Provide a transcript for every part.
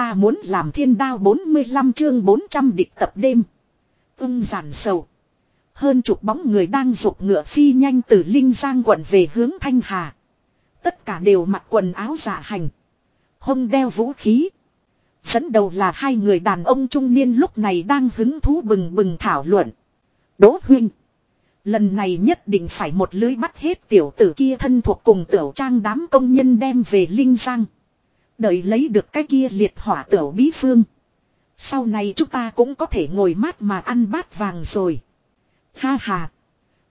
ta muốn làm thiên đao 45 chương 400 địch tập đêm. Ưng giản sầu. Hơn chục bóng người đang rục ngựa phi nhanh từ Linh Giang quận về hướng Thanh Hà. Tất cả đều mặc quần áo giả hành. Hông đeo vũ khí. Dẫn đầu là hai người đàn ông trung niên lúc này đang hứng thú bừng bừng thảo luận. Đỗ huynh. Lần này nhất định phải một lưới bắt hết tiểu tử kia thân thuộc cùng tiểu trang đám công nhân đem về Linh Giang. Đợi lấy được cái kia liệt hỏa tiểu bí phương. Sau này chúng ta cũng có thể ngồi mát mà ăn bát vàng rồi. Ha ha.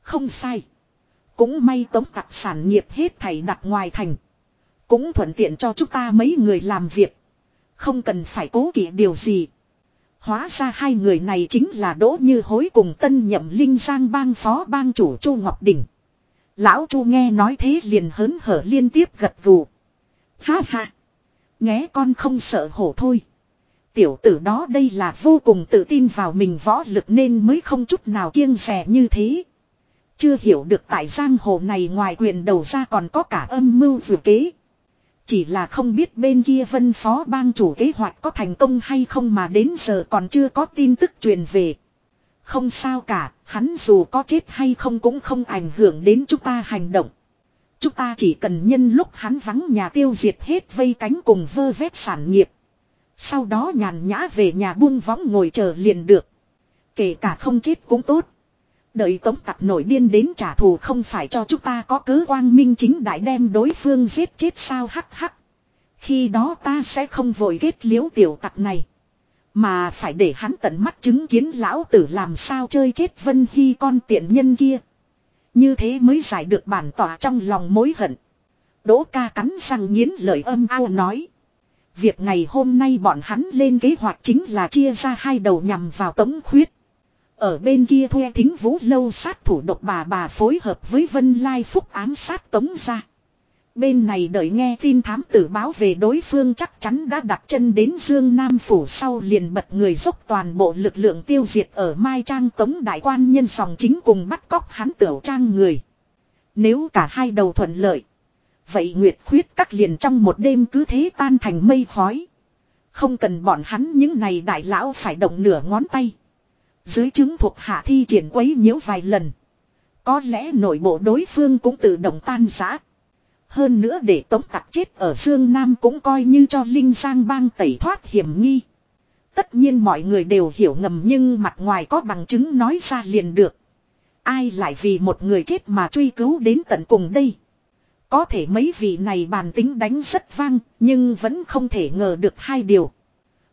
Không sai. Cũng may tống tặc sản nghiệp hết thảy đặt ngoài thành. Cũng thuận tiện cho chúng ta mấy người làm việc. Không cần phải cố kỵ điều gì. Hóa ra hai người này chính là Đỗ Như Hối cùng tân nhậm Linh Giang bang phó bang chủ Chu Ngọc Đình. Lão Chu nghe nói thế liền hớn hở liên tiếp gật gù. Ha ha. Nghe con không sợ hổ thôi. Tiểu tử đó đây là vô cùng tự tin vào mình võ lực nên mới không chút nào kiêng rẻ như thế. Chưa hiểu được tại giang hồ này ngoài quyền đầu ra còn có cả âm mưu vừa kế. Chỉ là không biết bên kia vân phó bang chủ kế hoạch có thành công hay không mà đến giờ còn chưa có tin tức truyền về. Không sao cả, hắn dù có chết hay không cũng không ảnh hưởng đến chúng ta hành động. Chúng ta chỉ cần nhân lúc hắn vắng nhà tiêu diệt hết vây cánh cùng vơ vét sản nghiệp. Sau đó nhàn nhã về nhà buông võng ngồi chờ liền được. Kể cả không chết cũng tốt. Đợi tống tặc nổi điên đến trả thù không phải cho chúng ta có cớ quang minh chính đại đem đối phương giết chết sao hắc hắc. Khi đó ta sẽ không vội kết liễu tiểu tặc này. Mà phải để hắn tận mắt chứng kiến lão tử làm sao chơi chết Vân Hy con tiện nhân kia. Như thế mới giải được bản tỏa trong lòng mối hận. Đỗ ca cắn răng nghiến lời âm ao nói. Việc ngày hôm nay bọn hắn lên kế hoạch chính là chia ra hai đầu nhằm vào tống khuyết. Ở bên kia thuê thính vũ lâu sát thủ độc bà bà phối hợp với Vân Lai Phúc ám sát tống ra. Bên này đợi nghe tin thám tử báo về đối phương chắc chắn đã đặt chân đến Dương Nam Phủ sau liền bật người dốc toàn bộ lực lượng tiêu diệt ở Mai Trang Tống Đại quan nhân sòng chính cùng bắt cóc hắn tiểu trang người. Nếu cả hai đầu thuận lợi. Vậy Nguyệt khuyết các liền trong một đêm cứ thế tan thành mây khói. Không cần bọn hắn những này đại lão phải động nửa ngón tay. Dưới chứng thuộc hạ thi triển quấy nhiễu vài lần. Có lẽ nội bộ đối phương cũng tự động tan giã. Hơn nữa để tống tặc chết ở Dương Nam cũng coi như cho Linh Giang bang tẩy thoát hiểm nghi. Tất nhiên mọi người đều hiểu ngầm nhưng mặt ngoài có bằng chứng nói ra liền được. Ai lại vì một người chết mà truy cứu đến tận cùng đây. Có thể mấy vị này bàn tính đánh rất vang, nhưng vẫn không thể ngờ được hai điều.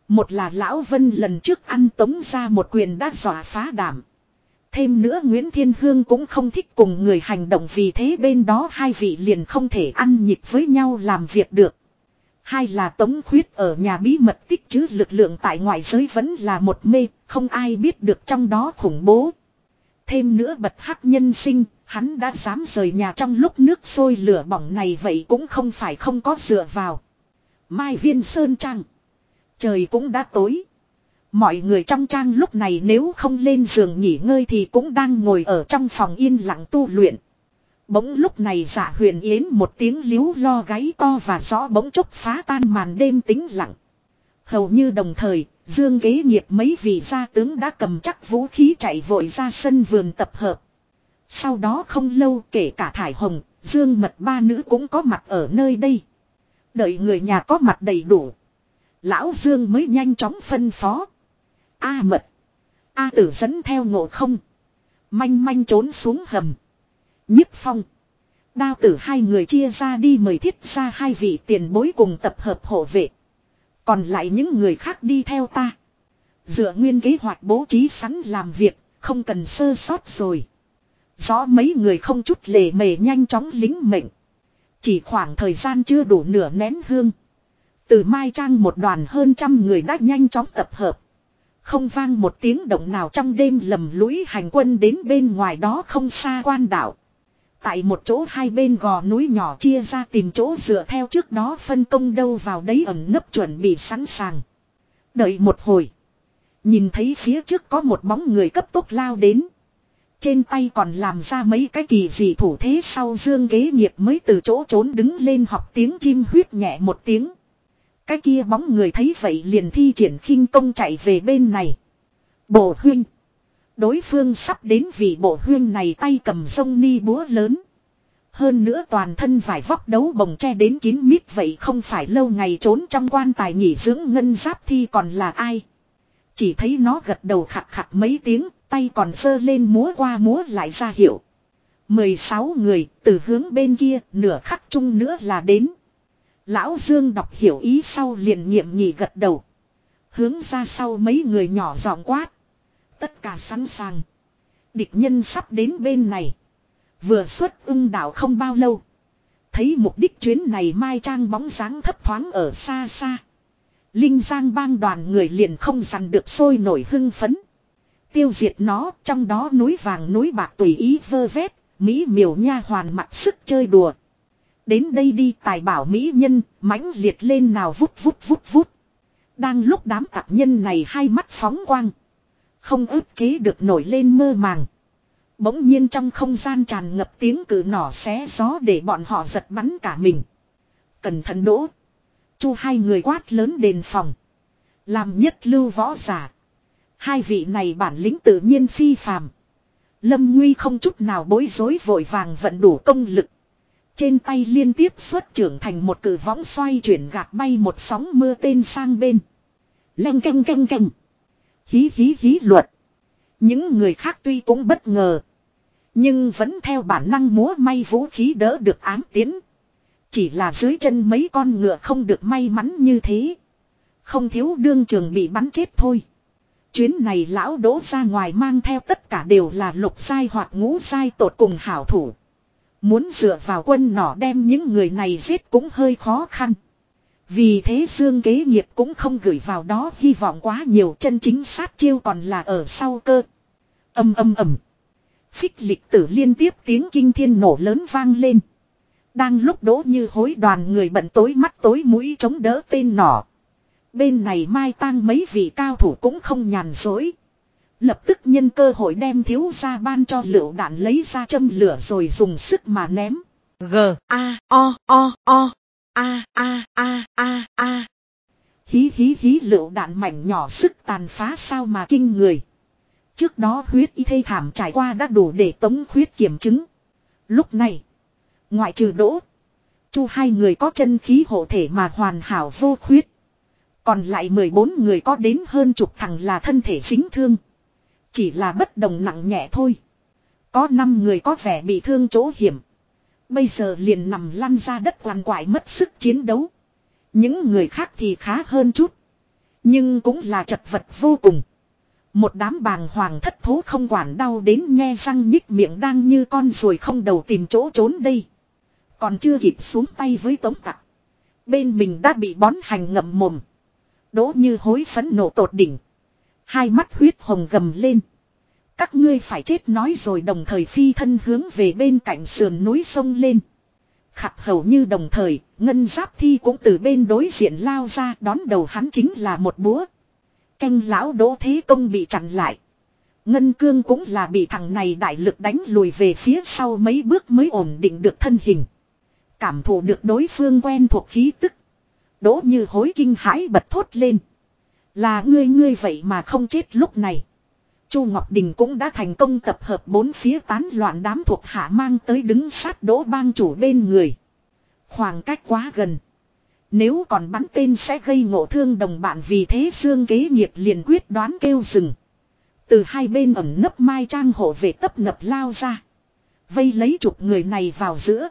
Một là Lão Vân lần trước ăn tống ra một quyền đã dọa phá đảm. Thêm nữa Nguyễn Thiên Hương cũng không thích cùng người hành động vì thế bên đó hai vị liền không thể ăn nhịp với nhau làm việc được. Hai là Tống Khuyết ở nhà bí mật tích chứ lực lượng tại ngoại giới vẫn là một mê, không ai biết được trong đó khủng bố. Thêm nữa bật hắc nhân sinh, hắn đã dám rời nhà trong lúc nước sôi lửa bỏng này vậy cũng không phải không có dựa vào. Mai viên sơn trăng. Trời cũng đã tối. Mọi người trong trang lúc này nếu không lên giường nghỉ ngơi thì cũng đang ngồi ở trong phòng yên lặng tu luyện. Bỗng lúc này giả huyền yến một tiếng liếu lo gáy to và rõ bỗng chốc phá tan màn đêm tĩnh lặng. Hầu như đồng thời, Dương kế nghiệp mấy vị gia tướng đã cầm chắc vũ khí chạy vội ra sân vườn tập hợp. Sau đó không lâu kể cả Thải Hồng, Dương mật ba nữ cũng có mặt ở nơi đây. Đợi người nhà có mặt đầy đủ. Lão Dương mới nhanh chóng phân phó. A mật. A tử dẫn theo ngộ không. Manh manh trốn xuống hầm. nhiếp phong. Đao tử hai người chia ra đi mời thiết ra hai vị tiền bối cùng tập hợp hộ vệ. Còn lại những người khác đi theo ta. Dựa nguyên kế hoạch bố trí sẵn làm việc, không cần sơ sót rồi. Rõ mấy người không chút lề mề nhanh chóng lính mệnh. Chỉ khoảng thời gian chưa đủ nửa nén hương. Từ Mai Trang một đoàn hơn trăm người đã nhanh chóng tập hợp. Không vang một tiếng động nào trong đêm lầm lũi hành quân đến bên ngoài đó không xa quan đảo. Tại một chỗ hai bên gò núi nhỏ chia ra tìm chỗ dựa theo trước đó phân công đâu vào đấy ẩn nấp chuẩn bị sẵn sàng. Đợi một hồi. Nhìn thấy phía trước có một bóng người cấp tốc lao đến. Trên tay còn làm ra mấy cái kỳ dị thủ thế sau dương ghế nghiệp mới từ chỗ trốn đứng lên học tiếng chim huyết nhẹ một tiếng. Cái kia bóng người thấy vậy liền thi triển khinh công chạy về bên này. Bộ huyên. Đối phương sắp đến vì bộ huyên này tay cầm sông ni búa lớn. Hơn nữa toàn thân vải vóc đấu bồng che đến kín mít vậy không phải lâu ngày trốn trong quan tài nghỉ dưỡng ngân giáp thi còn là ai. Chỉ thấy nó gật đầu khặt khặt mấy tiếng, tay còn sơ lên múa qua múa lại ra hiệu. 16 người, từ hướng bên kia, nửa khắc chung nữa là đến. Lão Dương đọc hiểu ý sau liền nghiệm nhị gật đầu. Hướng ra sau mấy người nhỏ giọng quát. Tất cả sẵn sàng. Địch nhân sắp đến bên này. Vừa xuất ưng đảo không bao lâu. Thấy mục đích chuyến này mai trang bóng dáng thấp thoáng ở xa xa. Linh Giang bang đoàn người liền không dằn được sôi nổi hưng phấn. Tiêu diệt nó, trong đó núi vàng núi bạc tùy ý vơ vét, Mỹ miều nha hoàn mặt sức chơi đùa. Đến đây đi tài bảo Mỹ nhân, mãnh liệt lên nào vút vút vút vút. Đang lúc đám tạp nhân này hai mắt phóng quang. Không ức chế được nổi lên mơ màng. Bỗng nhiên trong không gian tràn ngập tiếng cử nỏ xé gió để bọn họ giật bắn cả mình. Cẩn thận đỗ. Chu hai người quát lớn đền phòng. Làm nhất lưu võ giả. Hai vị này bản lĩnh tự nhiên phi phàm. Lâm Nguy không chút nào bối rối vội vàng vận đủ công lực. Trên tay liên tiếp xuất trưởng thành một cử võng xoay chuyển gạt bay một sóng mưa tên sang bên. Leng canh canh canh. Hí hí hí luật. Những người khác tuy cũng bất ngờ. Nhưng vẫn theo bản năng múa may vũ khí đỡ được ám tiến. Chỉ là dưới chân mấy con ngựa không được may mắn như thế. Không thiếu đương trường bị bắn chết thôi. Chuyến này lão đỗ ra ngoài mang theo tất cả đều là lục sai hoặc ngũ sai tột cùng hảo thủ. Muốn dựa vào quân nỏ đem những người này giết cũng hơi khó khăn. Vì thế Dương kế nghiệp cũng không gửi vào đó, hy vọng quá nhiều chân chính sát chiêu còn là ở sau cơ. Âm âm ầm. Phích lịch tử liên tiếp tiếng kinh thiên nổ lớn vang lên. Đang lúc đỗ như hối đoàn người bận tối mắt tối mũi chống đỡ tên nỏ. Bên này mai tang mấy vị cao thủ cũng không nhàn dối. Lập tức nhân cơ hội đem thiếu ra ban cho lựu đạn lấy ra châm lửa rồi dùng sức mà ném. G A O O O A A A A A Hí hí hí lựu đạn mảnh nhỏ sức tàn phá sao mà kinh người. Trước đó huyết y thây thảm trải qua đã đủ để tống huyết kiểm chứng. Lúc này, ngoại trừ đỗ, chu hai người có chân khí hộ thể mà hoàn hảo vô khuyết. Còn lại 14 người có đến hơn chục thằng là thân thể dính thương. Chỉ là bất đồng nặng nhẹ thôi. Có 5 người có vẻ bị thương chỗ hiểm. Bây giờ liền nằm lăn ra đất quằn quại mất sức chiến đấu. Những người khác thì khá hơn chút. Nhưng cũng là chật vật vô cùng. Một đám bàng hoàng thất thố không quản đau đến nghe răng nhích miệng đang như con ruồi không đầu tìm chỗ trốn đây. Còn chưa kịp xuống tay với tống tặc. Bên mình đã bị bón hành ngậm mồm. Đỗ như hối phấn nộ tột đỉnh. Hai mắt huyết hồng gầm lên. Các ngươi phải chết nói rồi đồng thời phi thân hướng về bên cạnh sườn núi sông lên. Khặt hầu như đồng thời, ngân giáp thi cũng từ bên đối diện lao ra đón đầu hắn chính là một búa. Canh lão đỗ thế công bị chặn lại. Ngân cương cũng là bị thằng này đại lực đánh lùi về phía sau mấy bước mới ổn định được thân hình. Cảm thụ được đối phương quen thuộc khí tức. Đỗ như hối kinh hãi bật thốt lên. Là ngươi ngươi vậy mà không chết lúc này. Chu Ngọc Đình cũng đã thành công tập hợp bốn phía tán loạn đám thuộc hạ mang tới đứng sát đỗ bang chủ bên người. Khoảng cách quá gần. Nếu còn bắn tên sẽ gây ngộ thương đồng bạn vì thế Dương kế nghiệp liền quyết đoán kêu dừng. Từ hai bên ẩn nấp mai trang hộ về tấp nập lao ra. Vây lấy chục người này vào giữa.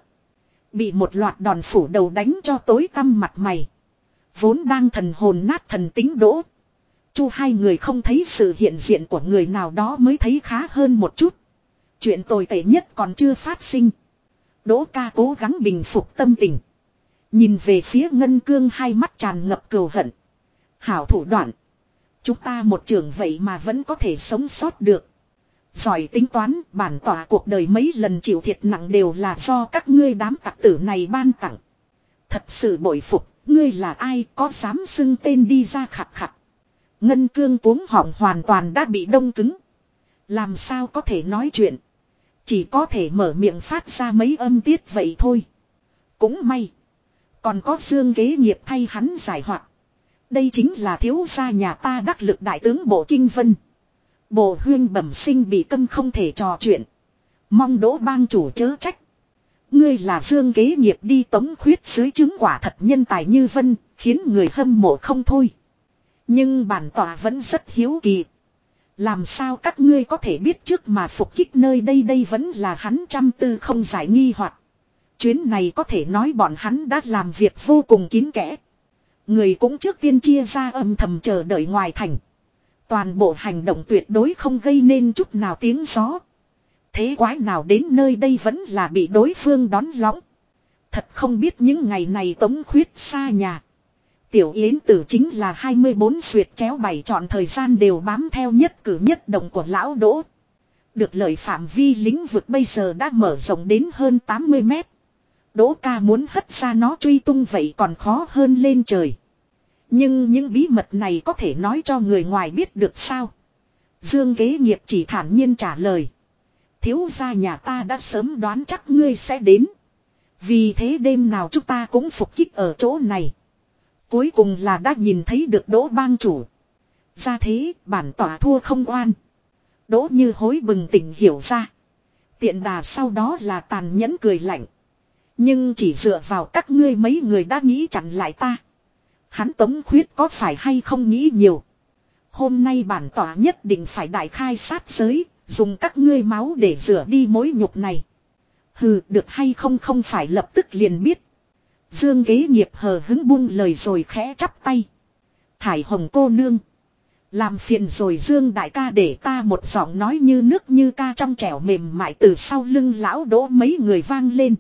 Bị một loạt đòn phủ đầu đánh cho tối tăm mặt mày. Vốn đang thần hồn nát thần tính đỗ. Chu hai người không thấy sự hiện diện của người nào đó mới thấy khá hơn một chút. Chuyện tồi tệ nhất còn chưa phát sinh. Đỗ ca cố gắng bình phục tâm tình. Nhìn về phía ngân cương hai mắt tràn ngập cừu hận. Hảo thủ đoạn. Chúng ta một trường vậy mà vẫn có thể sống sót được. Giỏi tính toán bản tỏa cuộc đời mấy lần chịu thiệt nặng đều là do các ngươi đám tặc tử này ban tặng. Thật sự bội phục, ngươi là ai có dám xưng tên đi ra khặt khặt. Ngân cương cuống họng hoàn toàn đã bị đông cứng. Làm sao có thể nói chuyện. Chỉ có thể mở miệng phát ra mấy âm tiết vậy thôi. Cũng may. Còn có dương kế nghiệp thay hắn giải hoạt. Đây chính là thiếu gia nhà ta đắc lực đại tướng bộ kinh vân. Bộ huyên bẩm sinh bị câm không thể trò chuyện. Mong đỗ bang chủ chớ trách. Ngươi là dương kế nghiệp đi tống khuyết dưới chứng quả thật nhân tài như vân, khiến người hâm mộ không thôi. Nhưng bản tỏa vẫn rất hiếu kỳ. Làm sao các ngươi có thể biết trước mà phục kích nơi đây đây vẫn là hắn trăm tư không giải nghi hoặc Chuyến này có thể nói bọn hắn đã làm việc vô cùng kín kẽ. Người cũng trước tiên chia ra âm thầm chờ đợi ngoài thành. Toàn bộ hành động tuyệt đối không gây nên chút nào tiếng gió. Thế quái nào đến nơi đây vẫn là bị đối phương đón lõng. Thật không biết những ngày này tống khuyết xa nhà. Tiểu Yến tử chính là 24 suyệt chéo bảy chọn thời gian đều bám theo nhất cử nhất động của lão đỗ. Được lợi phạm vi lĩnh vực bây giờ đã mở rộng đến hơn 80 mét. Đỗ ca muốn hất ra nó truy tung vậy còn khó hơn lên trời. Nhưng những bí mật này có thể nói cho người ngoài biết được sao? Dương kế nghiệp chỉ thản nhiên trả lời. Thiếu gia nhà ta đã sớm đoán chắc ngươi sẽ đến. Vì thế đêm nào chúng ta cũng phục kích ở chỗ này. Cuối cùng là đã nhìn thấy được đỗ bang chủ. Ra thế bản tỏa thua không oan. Đỗ như hối bừng tỉnh hiểu ra. Tiện đà sau đó là tàn nhẫn cười lạnh. Nhưng chỉ dựa vào các ngươi mấy người đã nghĩ chặn lại ta. Hắn tống khuyết có phải hay không nghĩ nhiều. Hôm nay bản tỏa nhất định phải đại khai sát giới, dùng các ngươi máu để rửa đi mối nhục này. Hừ, được hay không không phải lập tức liền biết. Dương kế nghiệp hờ hứng buông lời rồi khẽ chắp tay. Thải hồng cô nương. Làm phiền rồi Dương đại ca để ta một giọng nói như nước như ca trong trẻo mềm mại từ sau lưng lão đỗ mấy người vang lên.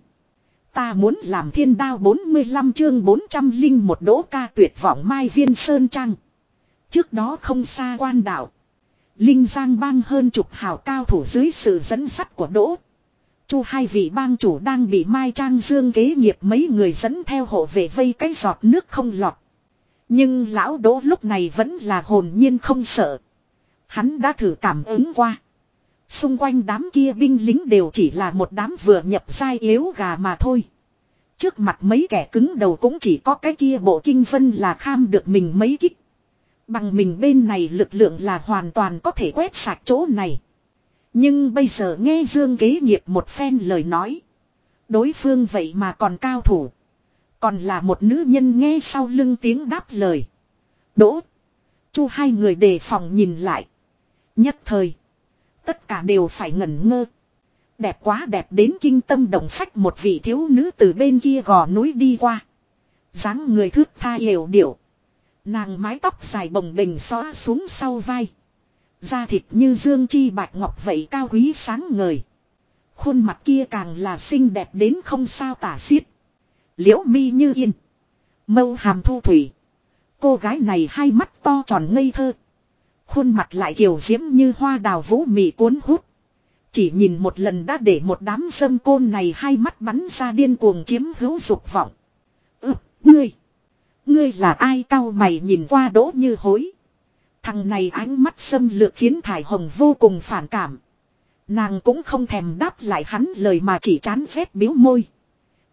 Ta muốn làm thiên đao 45 chương 400 linh một đỗ ca tuyệt vọng Mai Viên Sơn Trăng. Trước đó không xa quan đảo. Linh Giang bang hơn chục hào cao thủ dưới sự dẫn sắt của đỗ. Chu hai vị bang chủ đang bị Mai Trang Dương kế nghiệp mấy người dẫn theo hộ về vây cái giọt nước không lọt. Nhưng lão đỗ lúc này vẫn là hồn nhiên không sợ. Hắn đã thử cảm ứng qua. Xung quanh đám kia binh lính đều chỉ là một đám vừa nhập giai yếu gà mà thôi. Trước mặt mấy kẻ cứng đầu cũng chỉ có cái kia bộ kinh vân là kham được mình mấy kích. Bằng mình bên này lực lượng là hoàn toàn có thể quét sạch chỗ này. Nhưng bây giờ nghe Dương kế nghiệp một phen lời nói. Đối phương vậy mà còn cao thủ. Còn là một nữ nhân nghe sau lưng tiếng đáp lời. Đỗ. Chu hai người đề phòng nhìn lại. Nhất thời. Tất cả đều phải ngẩn ngơ. Đẹp quá đẹp đến kinh tâm động phách một vị thiếu nữ từ bên kia gò núi đi qua. dáng người thước tha hiểu điệu. Nàng mái tóc dài bồng bềnh xóa xuống sau vai. Da thịt như dương chi bạch ngọc vậy cao quý sáng ngời. Khuôn mặt kia càng là xinh đẹp đến không sao tả xiết. Liễu mi như yên. Mâu hàm thu thủy. Cô gái này hai mắt to tròn ngây thơ. Khuôn mặt lại kiều diễm như hoa đào vũ mị cuốn hút. Chỉ nhìn một lần đã để một đám dâm côn này hai mắt bắn ra điên cuồng chiếm hữu dục vọng. Ừ, ngươi. Ngươi là ai cao mày nhìn qua đỗ như hối. Thằng này ánh mắt xâm lược khiến Thải Hồng vô cùng phản cảm. Nàng cũng không thèm đáp lại hắn lời mà chỉ chán rét biếu môi.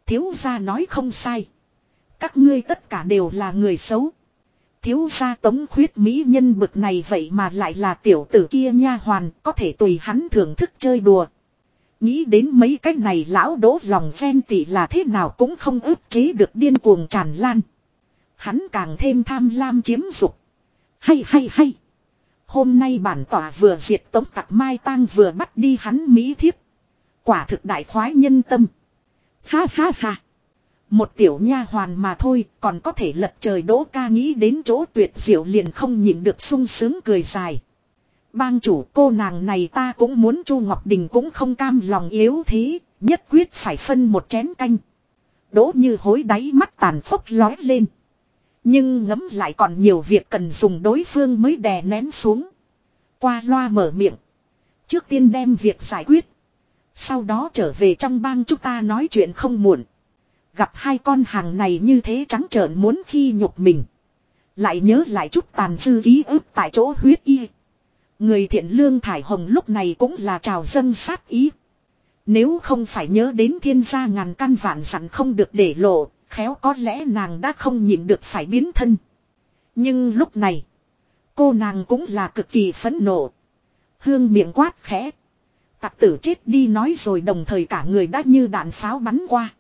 Thiếu gia nói không sai. Các ngươi tất cả đều là người xấu. Thiếu gia tống khuyết mỹ nhân bực này vậy mà lại là tiểu tử kia nha hoàn, có thể tùy hắn thưởng thức chơi đùa. Nghĩ đến mấy cái này lão đố lòng ven tị là thế nào cũng không ức chế được điên cuồng tràn lan. Hắn càng thêm tham lam chiếm dục. Hay hay hay. Hôm nay bản tỏa vừa diệt tống tặc mai tang vừa bắt đi hắn mỹ thiếp. Quả thực đại khoái nhân tâm. Ha ha ha. Một tiểu nha hoàn mà thôi còn có thể lật trời đỗ ca nghĩ đến chỗ tuyệt diệu liền không nhịn được sung sướng cười dài. Bang chủ cô nàng này ta cũng muốn Chu Ngọc Đình cũng không cam lòng yếu thế, nhất quyết phải phân một chén canh. Đỗ như hối đáy mắt tàn phốc lói lên. Nhưng ngấm lại còn nhiều việc cần dùng đối phương mới đè nén xuống. Qua loa mở miệng. Trước tiên đem việc giải quyết. Sau đó trở về trong bang chúng ta nói chuyện không muộn. Gặp hai con hàng này như thế trắng trợn muốn khi nhục mình. Lại nhớ lại chút tàn dư ký ức tại chỗ huyết y. Người thiện lương thải hồng lúc này cũng là trào dân sát ý. Nếu không phải nhớ đến thiên gia ngàn căn vạn sẵn không được để lộ, khéo có lẽ nàng đã không nhịn được phải biến thân. Nhưng lúc này, cô nàng cũng là cực kỳ phẫn nộ. Hương miệng quát khẽ. Tặc tử chết đi nói rồi đồng thời cả người đã như đạn pháo bắn qua.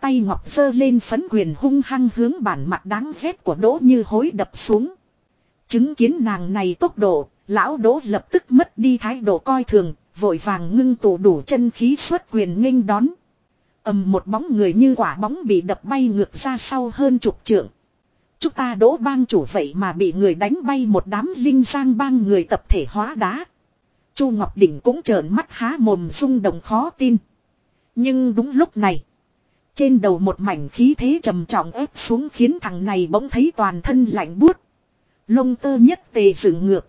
Tay ngọc dơ lên phấn quyền hung hăng hướng bản mặt đáng ghét của đỗ như hối đập xuống. Chứng kiến nàng này tốc độ, lão đỗ lập tức mất đi thái độ coi thường, vội vàng ngưng tụ đủ chân khí xuất quyền nghênh đón ầm một bóng người như quả bóng bị đập bay ngược ra sau hơn chục trượng. Chúng ta đỗ bang chủ vậy mà bị người đánh bay một đám linh giang bang người tập thể hóa đá. Chu Ngọc Đỉnh cũng trợn mắt há mồm rung động khó tin. Nhưng đúng lúc này. Trên đầu một mảnh khí thế trầm trọng ép xuống khiến thằng này bỗng thấy toàn thân lạnh buốt. Lông tơ nhất tề dựng ngược.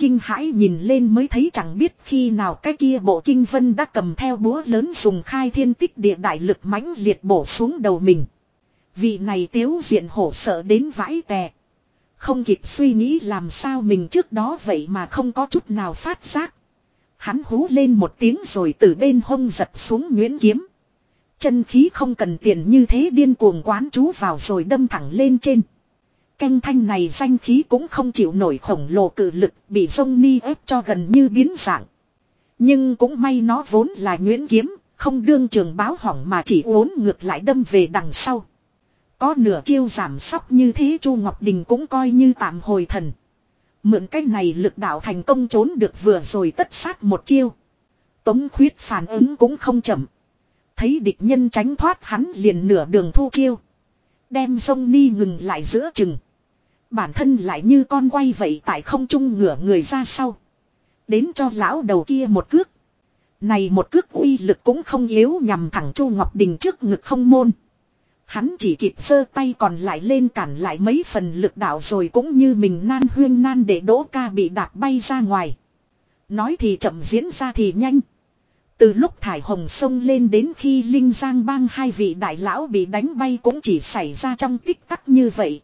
Kinh hãi nhìn lên mới thấy chẳng biết khi nào cái kia bộ kinh vân đã cầm theo búa lớn dùng khai thiên tích địa đại lực mãnh liệt bổ xuống đầu mình. Vị này tiếu diện hổ sợ đến vãi tè. Không kịp suy nghĩ làm sao mình trước đó vậy mà không có chút nào phát giác. Hắn hú lên một tiếng rồi từ bên hông giật xuống nguyễn kiếm. Chân khí không cần tiền như thế điên cuồng quán chú vào rồi đâm thẳng lên trên. Canh thanh này danh khí cũng không chịu nổi khổng lồ cự lực bị sông ni ép cho gần như biến dạng. Nhưng cũng may nó vốn là nguyễn kiếm, không đương trường báo hỏng mà chỉ uốn ngược lại đâm về đằng sau. Có nửa chiêu giảm sóc như thế Chu Ngọc Đình cũng coi như tạm hồi thần. Mượn cách này lực đạo thành công trốn được vừa rồi tất sát một chiêu. Tống khuyết phản ứng cũng không chậm. Thấy địch nhân tránh thoát hắn liền nửa đường thu chiêu. Đem sông ni ngừng lại giữa chừng. Bản thân lại như con quay vậy tại không trung ngửa người ra sau. Đến cho lão đầu kia một cước. Này một cước uy lực cũng không yếu nhằm thẳng Chu Ngọc Đình trước ngực không môn. Hắn chỉ kịp sơ tay còn lại lên cản lại mấy phần lực đạo rồi cũng như mình nan huyên nan để đỗ ca bị đạp bay ra ngoài. Nói thì chậm diễn ra thì nhanh. Từ lúc thải hồng sông lên đến khi Linh Giang bang hai vị đại lão bị đánh bay cũng chỉ xảy ra trong tích tắc như vậy.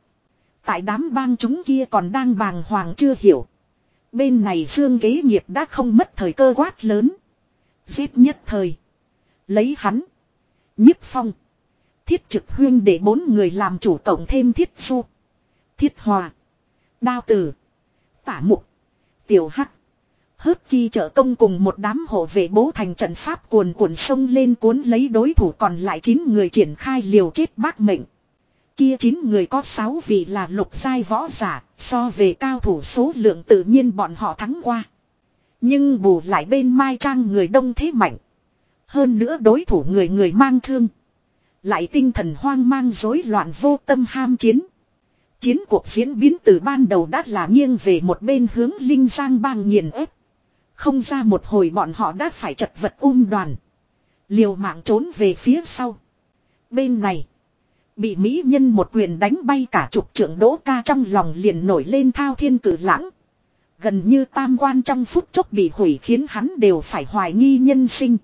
Tại đám bang chúng kia còn đang bàng hoàng chưa hiểu. Bên này Dương kế nghiệp đã không mất thời cơ quát lớn. Giết nhất thời. Lấy hắn. nhiếp phong. Thiết trực huyên để bốn người làm chủ tổng thêm thiết su. Thiết hòa. Đao tử. Tả mục. Tiểu hắc. Hớt chi trợ công cùng một đám hộ vệ bố thành trận pháp cuồn cuộn sông lên cuốn lấy đối thủ còn lại 9 người triển khai liều chết bác mệnh. Kia 9 người có 6 vị là lục giai võ giả, so về cao thủ số lượng tự nhiên bọn họ thắng qua. Nhưng bù lại bên Mai Trang người đông thế mạnh. Hơn nữa đối thủ người người mang thương. Lại tinh thần hoang mang rối loạn vô tâm ham chiến. Chiến cuộc diễn biến từ ban đầu đã là nghiêng về một bên hướng Linh Giang bang nghiền ép. Không ra một hồi bọn họ đã phải chật vật um đoàn. Liều mạng trốn về phía sau. Bên này. Bị Mỹ nhân một quyền đánh bay cả chục trưởng đỗ ca trong lòng liền nổi lên thao thiên cử lãng. Gần như tam quan trong phút chốc bị hủy khiến hắn đều phải hoài nghi nhân sinh.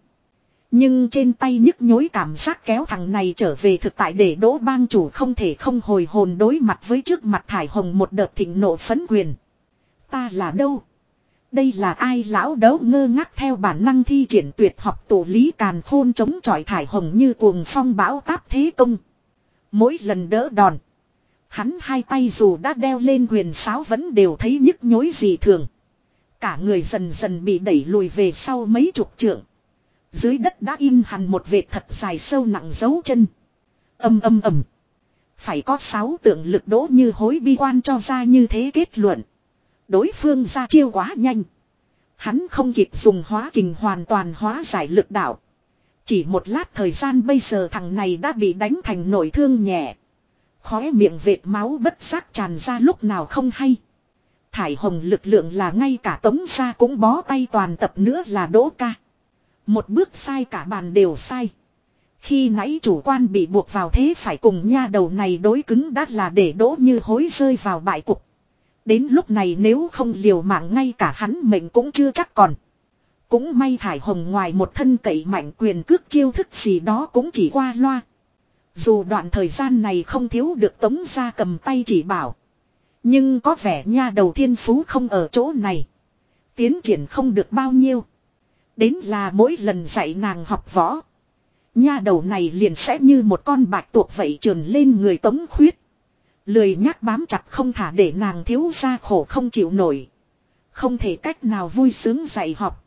Nhưng trên tay nhức nhối cảm giác kéo thằng này trở về thực tại để đỗ bang chủ không thể không hồi hồn đối mặt với trước mặt thải hồng một đợt thịnh nộ phấn quyền. Ta là đâu? Đây là ai lão đấu ngơ ngác theo bản năng thi triển tuyệt học tổ lý càn khôn chống chọi thải hồng như cuồng phong bão táp thế công. Mỗi lần đỡ đòn. Hắn hai tay dù đã đeo lên quyền sáo vẫn đều thấy nhức nhối gì thường. Cả người dần dần bị đẩy lùi về sau mấy chục trượng. Dưới đất đã in hẳn một vệt thật dài sâu nặng dấu chân. Âm âm ầm. Phải có sáu tượng lực đỗ như hối bi quan cho ra như thế kết luận. Đối phương ra chiêu quá nhanh. Hắn không kịp dùng hóa kình hoàn toàn hóa giải lực đạo. Chỉ một lát thời gian bây giờ thằng này đã bị đánh thành nổi thương nhẹ. Khóe miệng vệt máu bất giác tràn ra lúc nào không hay. Thải hồng lực lượng là ngay cả tống ra cũng bó tay toàn tập nữa là đỗ ca. Một bước sai cả bàn đều sai. Khi nãy chủ quan bị buộc vào thế phải cùng nha đầu này đối cứng đắt là để đỗ như hối rơi vào bại cục. Đến lúc này nếu không liều mạng ngay cả hắn mình cũng chưa chắc còn. Cũng may thải hồng ngoài một thân cậy mạnh quyền cước chiêu thức gì đó cũng chỉ qua loa. Dù đoạn thời gian này không thiếu được tống ra cầm tay chỉ bảo. Nhưng có vẻ nha đầu thiên phú không ở chỗ này. Tiến triển không được bao nhiêu. Đến là mỗi lần dạy nàng học võ. Nha đầu này liền sẽ như một con bạch tuộc vậy trườn lên người tống khuyết. Lười nhắc bám chặt không thả để nàng thiếu ra khổ không chịu nổi. Không thể cách nào vui sướng dạy học.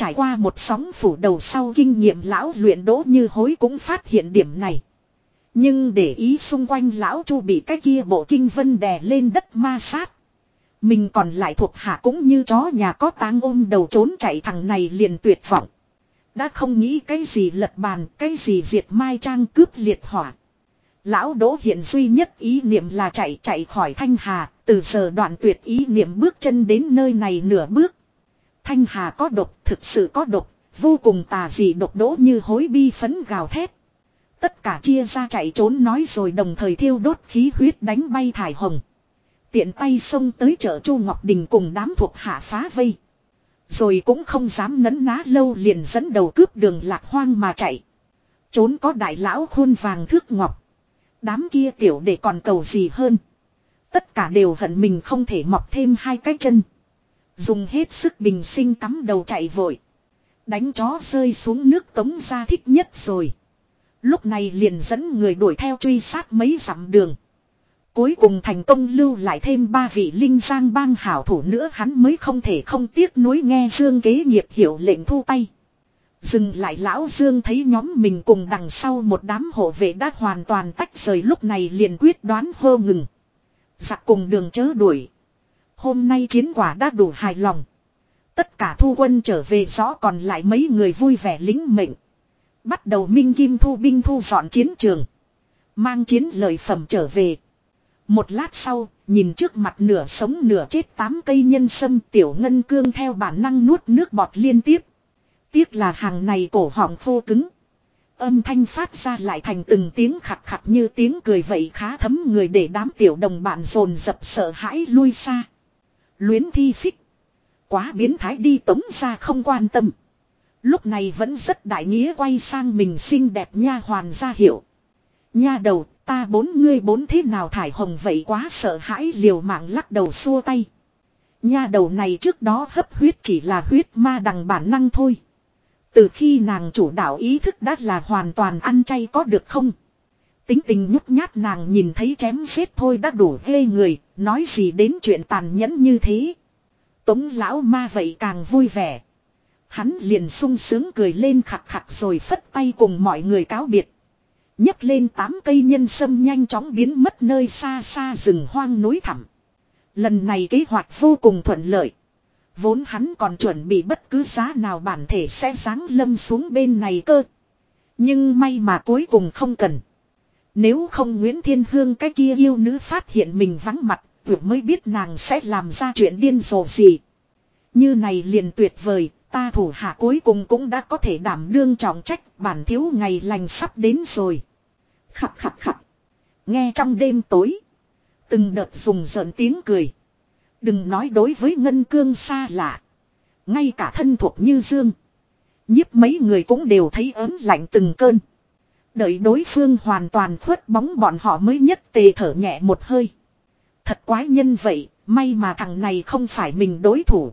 Trải qua một sóng phủ đầu sau kinh nghiệm lão luyện đỗ như hối cũng phát hiện điểm này. Nhưng để ý xung quanh lão chu bị cái kia bộ kinh vân đè lên đất ma sát. Mình còn lại thuộc hạ cũng như chó nhà có tang ôm đầu trốn chạy thằng này liền tuyệt vọng. Đã không nghĩ cái gì lật bàn, cái gì diệt mai trang cướp liệt hỏa. Lão Đỗ hiện duy nhất ý niệm là chạy chạy khỏi Thanh Hà, từ giờ đoạn tuyệt ý niệm bước chân đến nơi này nửa bước. Thanh Hà có độc, thực sự có độc, vô cùng tà dị độc đỗ như hối bi phấn gào thét. Tất cả chia ra chạy trốn nói rồi đồng thời thiêu đốt khí huyết đánh bay thải hồng. Tiện tay xông tới chợ Chu Ngọc Đình cùng đám thuộc hạ phá vây. Rồi cũng không dám nấn ná lâu liền dẫn đầu cướp đường lạc hoang mà chạy. Trốn có đại lão khuôn vàng thước ngọc. Đám kia tiểu để còn cầu gì hơn. Tất cả đều hận mình không thể mọc thêm hai cái chân. Dùng hết sức bình sinh cắm đầu chạy vội. Đánh chó rơi xuống nước tống ra thích nhất rồi. Lúc này liền dẫn người đuổi theo truy sát mấy dặm đường. Cuối cùng thành công lưu lại thêm ba vị linh giang bang hảo thủ nữa hắn mới không thể không tiếc nuối nghe Dương kế nghiệp hiểu lệnh thu tay. Dừng lại lão Dương thấy nhóm mình cùng đằng sau một đám hộ vệ đã hoàn toàn tách rời lúc này liền quyết đoán hô ngừng. Giặc cùng đường chớ đuổi. Hôm nay chiến quả đã đủ hài lòng. Tất cả thu quân trở về rõ còn lại mấy người vui vẻ lính mệnh. Bắt đầu minh kim thu binh thu dọn chiến trường. Mang chiến lợi phẩm trở về. Một lát sau, nhìn trước mặt nửa sống nửa chết tám cây nhân sâm tiểu ngân cương theo bản năng nuốt nước bọt liên tiếp. Tiếc là hàng này cổ họng khô cứng. Âm thanh phát ra lại thành từng tiếng khặt khặt như tiếng cười vậy khá thấm người để đám tiểu đồng bạn rồn dập sợ hãi lui xa. Luyến thi phích. Quá biến thái đi tống ra không quan tâm. Lúc này vẫn rất đại nghĩa quay sang mình xinh đẹp nha hoàn ra hiểu. Nha đầu, ta bốn ngươi bốn thế nào thải hồng vậy quá sợ hãi liều mạng lắc đầu xua tay. Nha đầu này trước đó hấp huyết chỉ là huyết ma đằng bản năng thôi. Từ khi nàng chủ đạo ý thức đã là hoàn toàn ăn chay có được không? Tính tình nhút nhát nàng nhìn thấy chém xếp thôi đã đủ ghê người, nói gì đến chuyện tàn nhẫn như thế. Tống lão ma vậy càng vui vẻ. Hắn liền sung sướng cười lên khặt khặt rồi phất tay cùng mọi người cáo biệt nhấc lên tám cây nhân sâm nhanh chóng biến mất nơi xa xa rừng hoang núi thẳm. Lần này kế hoạch vô cùng thuận lợi. Vốn hắn còn chuẩn bị bất cứ giá nào bản thể sẽ sáng lâm xuống bên này cơ. Nhưng may mà cuối cùng không cần. Nếu không Nguyễn Thiên Hương cái kia yêu nữ phát hiện mình vắng mặt, vừa mới biết nàng sẽ làm ra chuyện điên rồ gì. Như này liền tuyệt vời, ta thủ hạ cuối cùng cũng đã có thể đảm đương trọng trách, bản thiếu ngày lành sắp đến rồi. Khặt khặt khặt. Nghe trong đêm tối. Từng đợt dùng giận tiếng cười. Đừng nói đối với Ngân Cương xa lạ. Ngay cả thân thuộc như Dương. nhiếp mấy người cũng đều thấy ớn lạnh từng cơn. Đợi đối phương hoàn toàn khuất bóng bọn họ mới nhất tề thở nhẹ một hơi. Thật quái nhân vậy, may mà thằng này không phải mình đối thủ.